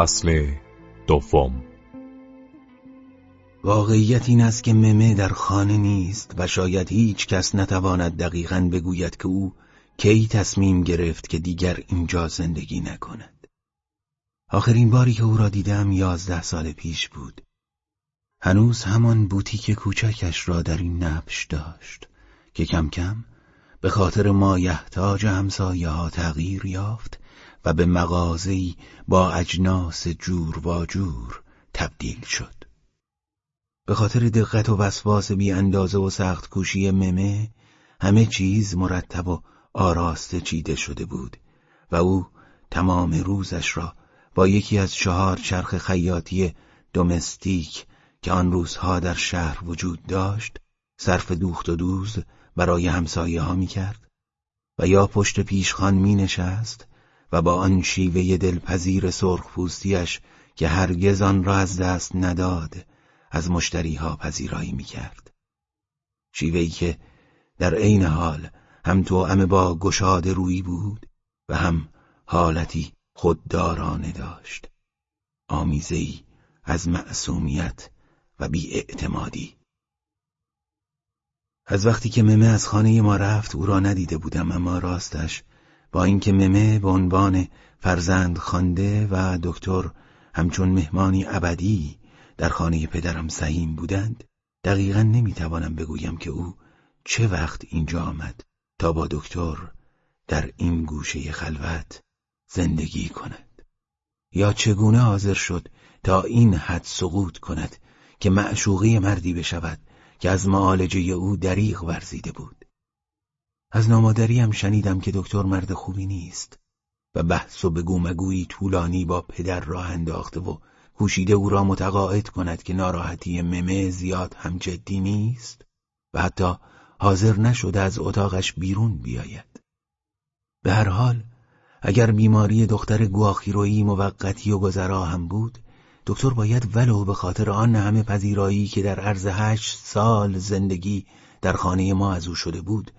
فصل دوم واقعیت این است که ممه در خانه نیست و شاید هیچ کس نتواند دقیقا بگوید که او کی تصمیم گرفت که دیگر اینجا زندگی نکند. آخرین باری که او را دیدم یازده سال پیش بود. هنوز همان بوتیک کوچکش را در این نبش داشت که کم کم به خاطر ما یحتاج همسایه ها تغییر یافت و به مغازه‌ای با اجناس جور و جور تبدیل شد. به خاطر دقت و وسواس بی اندازه و سخت کوشی ممه همه چیز مرتب و آراسته چیده شده بود و او تمام روزش را با یکی از چهار چرخ خیاطی دومستیک که آن روزها در شهر وجود داشت صرف دوخت و دوز برای همسایه ها می کرد و یا پشت پیشخان می نشست و با آن شیوه دلپذیر سرخپوستیش که هرگز آن را از دست نداد از مشتریها پذیرایی می کرد. شیوهی که در عین حال هم تو با گشاد روی بود و هم حالتی خوددارانه داشت. آمیزهی از معصومیت و بیاعتمادی. از وقتی که ممه از خانه ما رفت او را ندیده بودم اما راستش با اینکه ممه به عنوان فرزند خانده و دکتر همچون مهمانی ابدی در خانه پدرم سهیم بودند دقیقا نمی‌توانم بگویم که او چه وقت اینجا آمد تا با دکتر در این گوشه خلوت زندگی کند. یا چگونه حاضر شد تا این حد سقوط کند که معشوقی مردی بشود که از معالجه او دریغ ورزیده بود؟ از نامادریم شنیدم که دکتر مرد خوبی نیست و بحث و بگو مگویی طولانی با پدر راه انداخته و کوشیده او را متقاعد کند که ناراحتی ممه زیاد هم جدی نیست و حتی حاضر نشده از اتاقش بیرون بیاید. به هر حال اگر بیماری دختر گواخیرویی موقتی و گذرا هم بود دکتر باید ولو به خاطر آن همه پذیرایی که در عرض هشت سال زندگی در خانه ما از او شده بود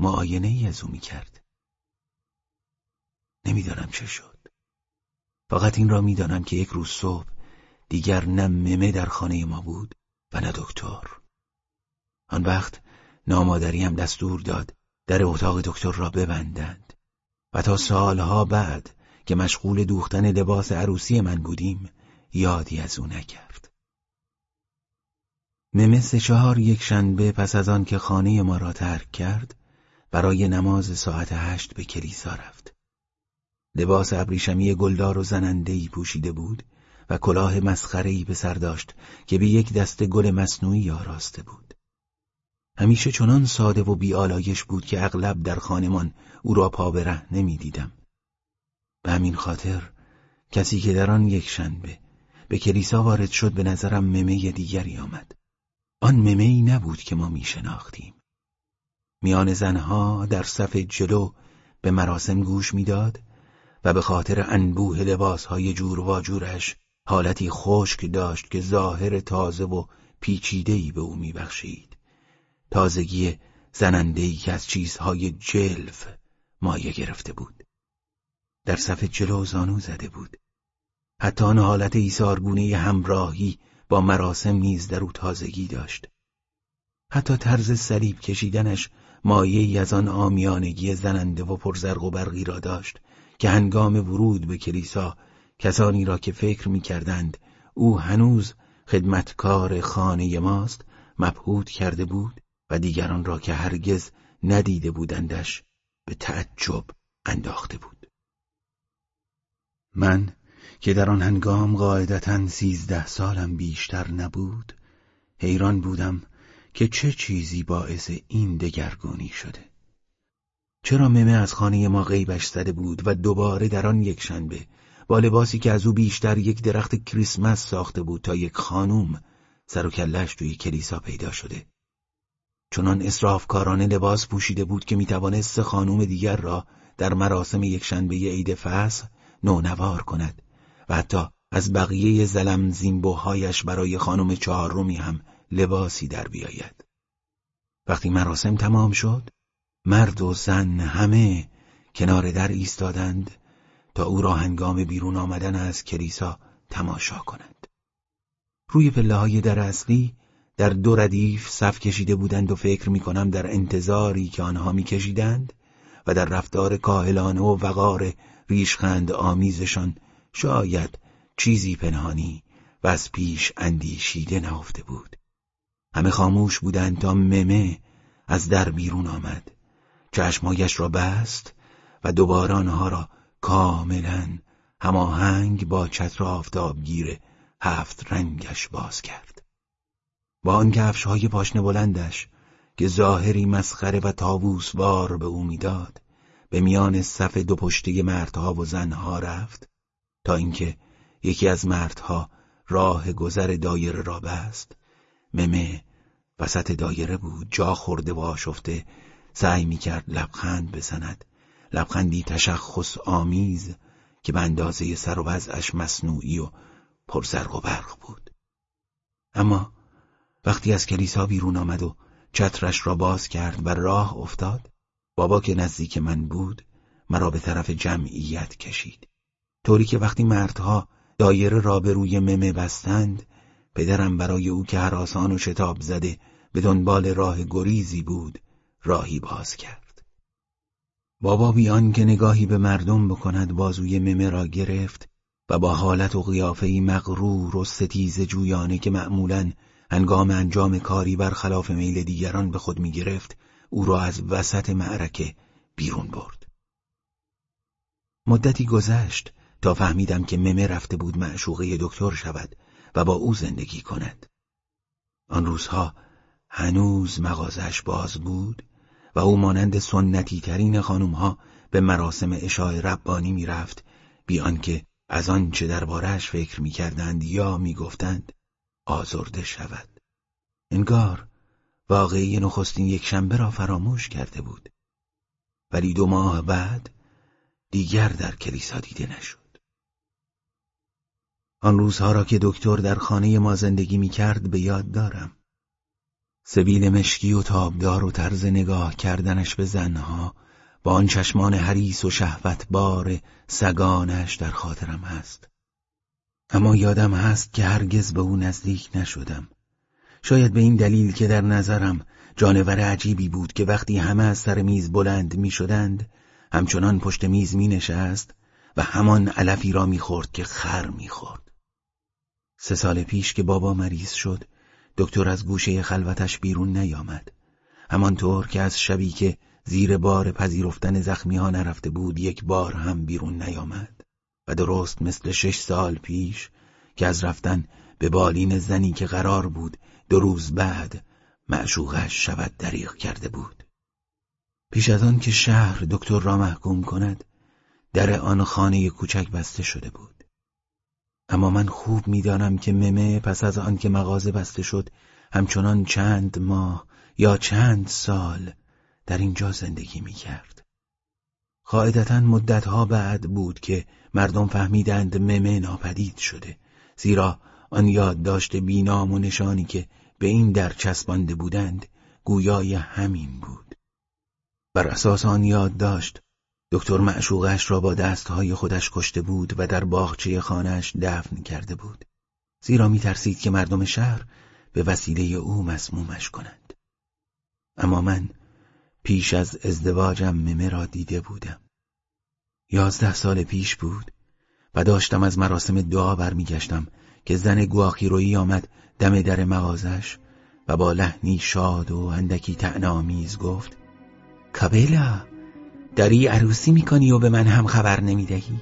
معاینه ای از او می‌کرد. نمی‌دانم چه شد. فقط این را می‌دانم که یک روز صبح دیگر نه ممه در خانه ما بود و نه دکتر آن وقت نامادریم دستور داد در اتاق دکتر را ببندند و تا سالها بعد که مشغول دوختن لباس عروسی من بودیم یادی از او نکرد ممه سه چهار یک شنبه پس از آن که خانه ما را ترک کرد برای نماز ساعت هشت به کلیسا رفت لباس ابریشمی گلدار و زنندهی پوشیده بود و کلاه مسخره‌ای به سر داشت که به یک دسته گل مصنوعی آراسته بود. همیشه چنان ساده و بیالایش بود که اغلب در خانمان او را پا به ره نمی دیدم. به همین خاطر کسی که در آن یک شنبه به کلیسا وارد شد به نظرم ممه دیگری آمد. آن ممه ای نبود که ما می شناختیم. میان زنها در صف جلو به مراسم گوش می‌داد و به خاطر انبوه لباسهای جور و جورش حالتی خشک داشت که ظاهر تازه و پیچیده‌ای به او میبخشید. تازگی زنندهی که از چیزهای جلف مایه گرفته بود. در صف جلو زانو زده بود. حتی آن حالت ایثارگونه همراهی با مراسم نیز در او تازگی داشت. حتی طرز صلیب کشیدنش مایه از آن آمیانگی زننده و پرزرق و برقی را داشت که هنگام ورود به کلیسا کسانی را که فکر می کردند او هنوز خدمتکار خانه ماست مبهوت کرده بود و دیگران را که هرگز ندیده بودندش به تعجب انداخته بود. من که در آن هنگام قاعدتا سیزده سالم بیشتر نبود حیران بودم که چه چیزی باعث این دگرگونی شده. چرا ممه از خانه ما غیبش زده بود و دوباره در آن یک شنبه با لباسی که از او بیشتر یک درخت کریسمس ساخته بود تا یک خانوم سر و کلش توی کلیسا پیدا شده؟ چنان کارانه لباس پوشیده بود که می‌توانست سه خانوم دیگر را در مراسم یک شنبه عید فصل نونوار کند و حتی از بقیه زلم زیمبوهایش برای خانم چهارمی هم لباسی در بیاید وقتی مراسم تمام شد مرد و زن همه کنار در ایستادند تا او را هنگام بیرون آمدن از کلیسا تماشا کنند. روی پله های در اصلی در دو ردیف صف کشیده بودند و فکر می کنم در انتظاری که آنها می کشیدند و در رفتار کاهلانه و وقار ریشخند آمیزشان شاید چیزی پنهانی و از پیش اندیشیده نهفته بود. همه خاموش بودند تا ممه از در بیرون آمد. چشمایش را بست و دوباره آنها را کاملا هماهنگ با چتر آفتابگیر هفت رنگش باز کرد. با آن کفش های پاشنه بلندش که ظاهری مسخره و تاووس بار به او می‌داد به میان صف دو پشته مردها و زنها رفت تا اینکه یکی از مردها راه گذر دایره را بست ممه وسط دایره بود جا خورده و آشفته سعی می‌کرد لبخند بزند. لبخندی تشخص آمیز که به اندازه سر و وضعش مصنوعی و پرزرق و برق بود. اما وقتی از کلیسا بیرون آمد و چترش را باز کرد و راه افتاد بابا که نزدیک من بود مرا به طرف جمعیت کشید. طوری که وقتی مردها دایره را به روی ممه بستند پدرم برای او که حراسان و شتاب زده به دنبال راه گریزی بود راهی باز کرد. بابا بیان که نگاهی به مردم بکند بازوی ممه را گرفت و با حالت و قیافهی مغرور و ستیز جویانه که معمولا هنگام انجام کاری برخلاف میل دیگران به خود می گرفت او را از وسط معرکه بیرون برد. مدتی گذشت تا فهمیدم که ممه رفته بود معشوقه دکتر شود و با او زندگی کند. آن روزها هنوز مغازش باز بود و او مانند سنتی ترین خانومها به مراسم اشاع ربانی می‌رفت بیان که از آنچه دربارهش فکر می‌کردند یا می‌گفتند آزرده شود. انگار واقعی نخستین یک شنبه را فراموش کرده بود. ولی دو ماه بعد دیگر در کلیسا دیده نشد. آن روزها را که دکتر در خانه ما زندگی می کرد به یاد دارم. سبیل مشکی و تابدار و طرز نگاه کردنش به زنها با آن چشمان حریس و شهوت بار سگانش در خاطرم هست. اما یادم هست که هرگز به او نزدیک نشدم. شاید به این دلیل که در نظرم جانور عجیبی بود که وقتی همه از سر میز بلند می شدند همچنان پشت میز می نشست و همان علفی را می خورد که خر می خورد. سه سال پیش که بابا مریض شد دکتر از گوشه خلوتش بیرون نیامد. همانطور که از شبی که زیر بار پذیرفتن زخمی ها نرفته بود یک بار هم بیرون نیامد. و درست مثل شش سال پیش که از رفتن به بالین زنی که قرار بود دو روز بعد معشوقش شود دریغ کرده بود. پیش از آن که شهر دکتر را محکوم کند در آن خانه کوچک بسته شده بود. اما من خوب می‌دانم که ممه پس از آن که مغازه بسته شد همچنان چند ماه یا چند سال در اینجا زندگی می کرد. قاعدتا مدتها بعد بود که مردم فهمیدند ممه ناپدید شده زیرا آن یادداشت بینام و نشانی که به این در چسبانده بودند گویای همین بود بر اساس آن یادداشت دکتر معشوقش را با دستهای خودش کشته بود و در باغچه خانهش دفن کرده بود. زیرا می ترسید که مردم شهر به وسیله او مسمومش کنند. اما من پیش از ازدواجم ممه را دیده بودم. یازده سال پیش بود و داشتم از مراسم دعا برمیگشتم که زن گواخیرویی آمد دم در مغازش و با لحنی شاد و اندکی تعنامیز گفت کابیلا داری عروسی می‌کنی و به من هم خبر نمی‌دهی؟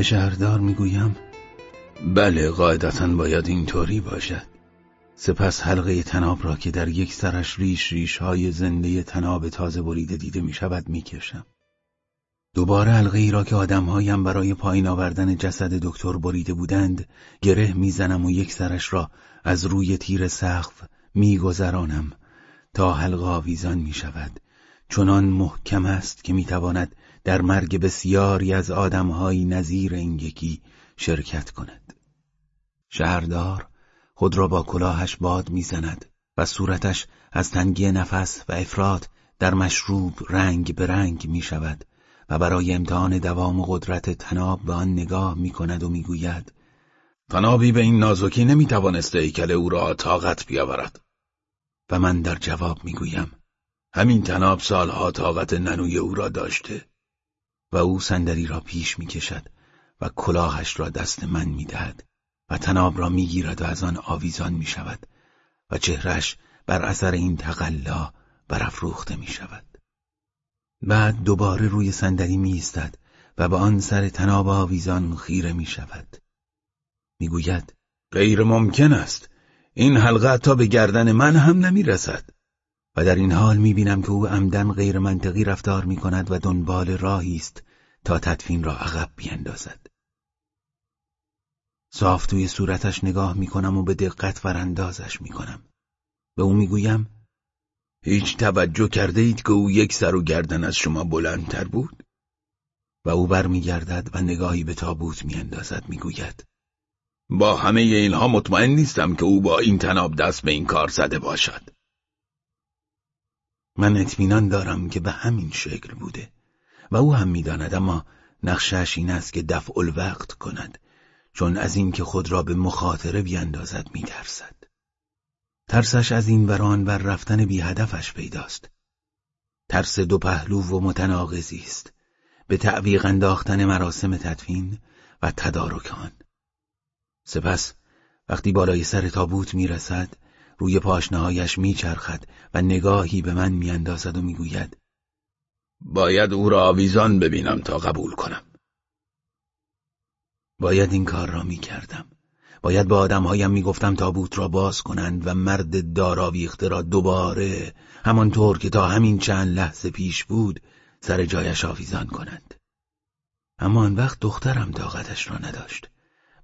به شهردار می‌گویم بله قاعدتا باید اینطوری باشد سپس حلقه تناب را که در یک سرش ریش ریش های زنده تناب تازه بریده دیده می شود می کشم. دوباره حلقه ای را که آدمهایم برای پایین آوردن جسد دکتر بریده بودند گره می‌زنم و یک سرش را از روی تیر سقف میگذرانم تا حلقه آویزان می شود چنان محکم است که می‌تواند در مرگ بسیاری از آدمهایی نظیر این یکی شرکت کند. شهردار خود را با کلاهش باد می‌زند و صورتش از تنگی نفس و افراد در مشروب رنگ به رنگ می شود و برای امتحان دوام و قدرت تناب به آن نگاه می کند و می گوید تنابی به این نازکی نمی توانسته ایکل او را طاقت بیاورد. و من در جواب می گویم همین تناب سالها طاقت ننوی او را داشته. و او صندلی را پیش می کشد و کلاهش را دست من می دهد و تناب را می گیرد و از آن آویزان می شود و چهرش بر اثر این تقلا برافروخته می شود. بعد دوباره روی صندلی می ایستد و به آن سر تناب آویزان خیره می شود. می گوید غیر ممکن است. این حلقه تا به گردن من هم نمی رسد. و در این حال می بینم که او عمدن غیر منطقی رفتار می کند و دنبال راهی است تا تدفین را عقب بیندازد. صاف توی صورتش نگاه می کنم و به دقت وراندازش می کنم. به او می گویم هیچ توجه کرده اید که او یک سر و گردن از شما بلندتر بود؟ و او برمیگردد و نگاهی به تابوت میاندازد می‌گوید با همه اینها مطمئن نیستم که او با این تناب دست به این کار زده باشد من اطمینان دارم که به همین شکل بوده و او هم می‌داند اما نقشش این است که دفع الوقت کند چون از اینکه خود را به مخاطره بیاندازد میترسد ترسش از این وران بر رفتن بی هدفش پیداست. ترس دو پهلو و متناقضی است. به تعویق انداختن مراسم تدفین و تدارک آن. سپس وقتی بالای سر تابوت می‌رسد روی پاشنهایش میچرخد و نگاهی به من میاندازد و می‌گوید باید او را آویزان ببینم تا قبول کنم. باید این کار را می‌کردم. باید به آدمهایم می‌گفتم تابوت را باز کنند و مرد داراویخته را دوباره همانطور که تا همین چند لحظه پیش بود سر جایش آویزان کنند اما آن وقت دخترم طاقتش را نداشت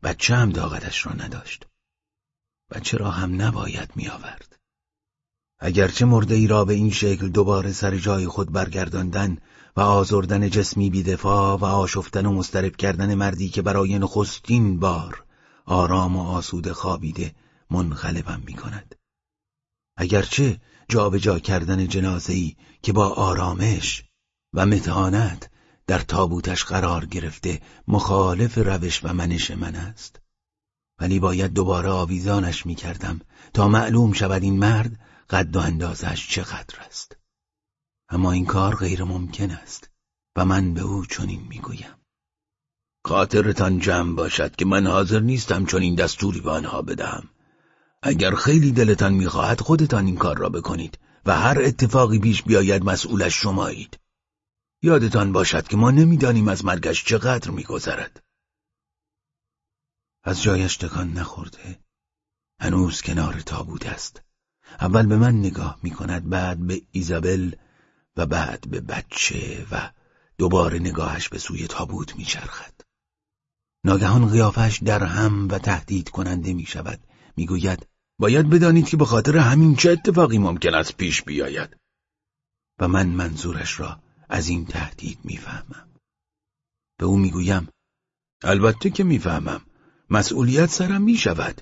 بچه هم طاقتش را نداشت بچه را هم نباید میآورد اگرچه مرده ای را به این شکل دوباره سر جای خود برگرداندن و آزردن جسمی بیدفاع و آشفتن و مسترب کردن مردی که برای نخستین بار آرام و آسوده خوابیده منقلبم می کند. اگرچه جابجا جا کردن جنازهی که با آرامش و متانت در تابوتش قرار گرفته مخالف روش و منش من است ولی باید دوباره آویزانش می کردم تا معلوم شود این مرد قد و اندازش چقدر است. اما این کار غیر ممکن است و من به او چنین می‌گویم. خاطرتان جمع باشد که من حاضر نیستم چون این دستوری به آنها بدهم. اگر خیلی دلتان می‌خواهد خودتان این کار را بکنید و هر اتفاقی پیش بیاید مسئولش شمایید. یادتان باشد که ما نمی‌دانیم از مرگش چقدر میگذرد. از جایش تکان نخورده. هنوز کنار تابوت است. اول به من نگاه می‌کند بعد به ایزابل و بعد به بچه و دوباره نگاهش به سوی تابوت میچرخد. ناگهان قیافش در هم و تهدید کننده می شود می گوید باید بدانید که به خاطر همین چه اتفاقی ممکن است پیش بیاید. و من منظورش را از این تهدید می‌فهمم. به او می‌گویم البته که می‌فهمم. مسئولیت سرم می شود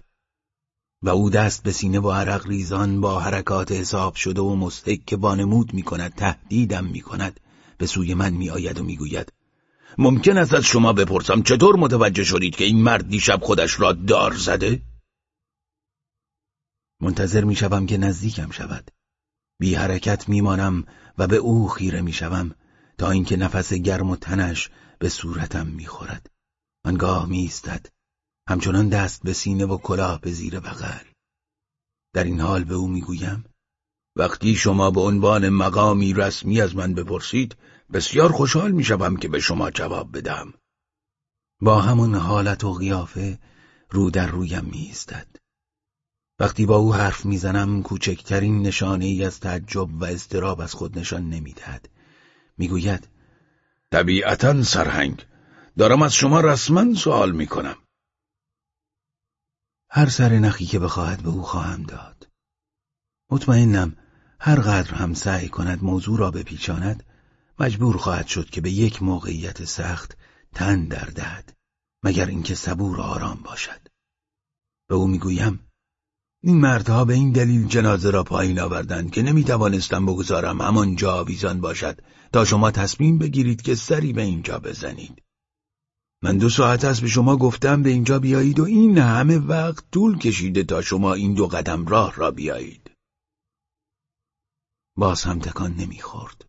و او دست به سینه و عرق ریزان با حرکات حساب شده و مستحک که بانمود می کند تهدیدم می کند به سوی من می آید و می گوید ممکن است از شما بپرسم چطور متوجه شدید که این مرد دیشب خودش را دار زده؟ منتظر می‌شوم که نزدیکم شود. بی حرکت میمانم و به او خیره می‌شوم تا اینکه نفس گرم و تنش به صورتم می‌خورد. آنگاه میایستد همچنان دست به سینه و کلاه به زیر بغل. در این حال به او می‌گویم وقتی شما به عنوان مقامی رسمی از من بپرسید بسیار خوشحال می‌شوم که به شما جواب بدم. با همون حالت و قیافه رو در رویم میستد. وقتی با او حرف می‌زنم کوچکترین نشانه ای از تعجب و اضطراب از خود نشان نمی‌دهد می‌گوید طبیعتا سرهنگ دارم از شما رسما سوال می‌کنم هر سر نخی که بخواهد به او خواهم داد. مطمئنم هر قدر هم سعی کند موضوع را بپیچاند مجبور خواهد شد که به یک موقعیت سخت تن در دهد مگر اینکه صبور آرام باشد. به او می‌گویم این مردها به این دلیل جنازه را پایین آوردند که نمی‌توانستم بگذارم همانجا آویزان باشد تا شما تصمیم بگیرید که سری به اینجا بزنید. من دو ساعت است به شما گفتم به اینجا بیایید و این همه وقت طول کشیده تا شما این دو قدم راه را بیایید. باز هم تکان نمی‌خورد.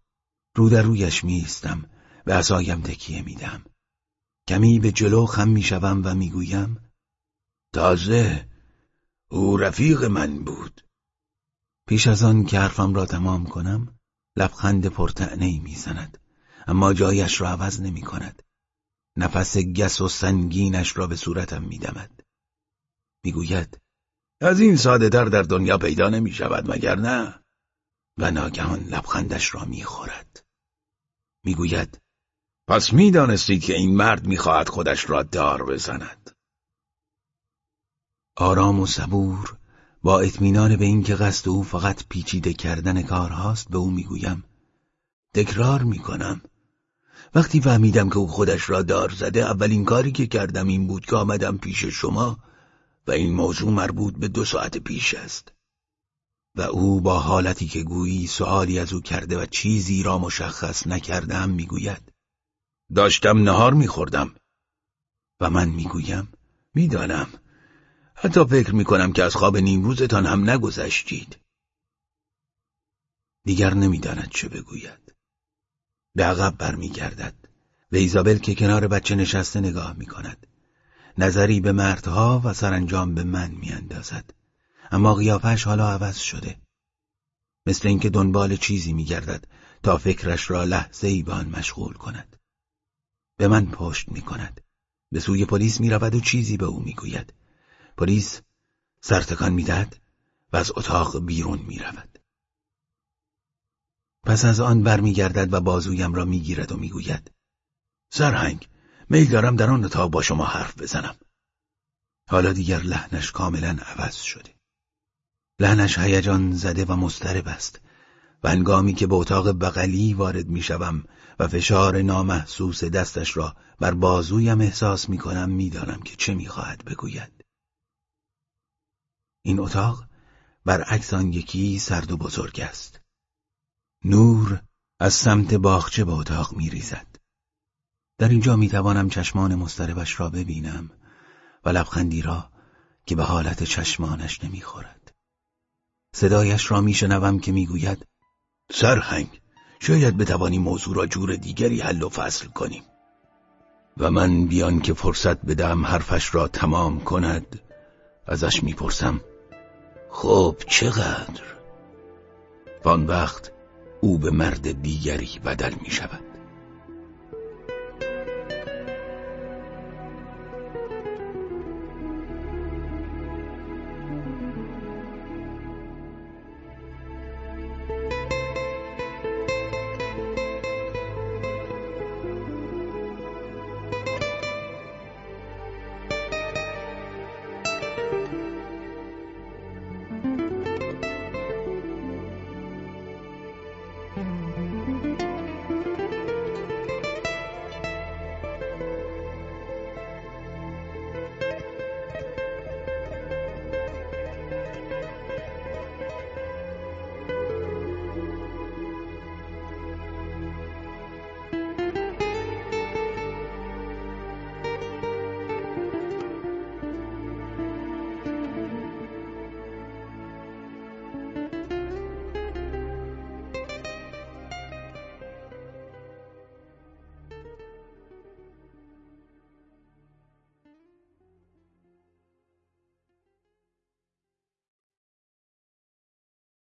رو در رویش میستم به عصایم تکیه میدم کمی به جلو خم می‌شوم و می‌گویم تازه او رفیق من بود. پیش از آن که حرفم را تمام کنم لبخند پرتعنی می‌زند اما جایش را عوض نمی کند نفس گس و سنگینش را به صورتم میدمد. می‌گوید از این ساده در در دنیا پیدا نمی شود مگر نه؟ و ناگهان لبخندش را می‌خورد. می‌گوید پس می‌دانستید که این مرد می‌خواهد خودش را دار بزند. آرام و صبور با اطمینان به اینکه قصد او فقط پیچیده کردن کار هاست به او می‌گویم تکرار می‌کنم. وقتی فهمیدم که او خودش را دار زده اولین کاری که کردم این بود که آمدم پیش شما و این موضوع مربوط به دو ساعت پیش است. و او با حالتی که گویی سوالی از او کرده و چیزی را مشخص نکردم می‌گوید. داشتم نهار میخوردم و من می‌گویم می‌دانم. حتی فکر می‌کنم که از خواب نیمروزتان هم نگذشتید. دیگر نمی‌داند چه بگوید. به عقب برمیگردد و ایزابل که کنار بچه نشسته نگاه می‌کند. نظری به مردها و سرانجام به من میاندازد. اما قیافش حالا عوض شده. مثل اینکه دنبال چیزی میگردد تا فکرش را لحظه ای به آن مشغول کند. به من پشت می‌کند. به سوی پلیس می‌رود و چیزی به او می‌گوید. پلیس سرتکان می‌دهد و از اتاق بیرون می‌رود. پس از آن برمیگردد و بازویم را می‌گیرد و می‌گوید سرهنگ میل دارم در آن اتاق با شما حرف بزنم. حالا دیگر لحنش کاملا عوض شده. لحنش هیجان زده و مضطرب است. و انگامی که به اتاق بغلی وارد می‌شوم و فشار نامحسوس دستش را بر بازویم احساس می‌کنم می‌دانم که چه می‌خواهد بگوید. این اتاق برعکس آن یکی سرد و بزرگ است. نور از سمت باغچه به اتاق میریزد. در اینجا می‌توانم چشمان مضطربش را ببینم و لبخندی را که به حالت چشمانش نمی‌خورد. صدایش را میشنوم که می‌گوید سرهنگ شاید بتوانی موضوع را جور دیگری حل و فصل کنیم. و من بیان که فرصت بدم حرفش را تمام کند ازش می‌پرسم خب چقدر؟ وان وقت او به مرد دیگری بدل می شود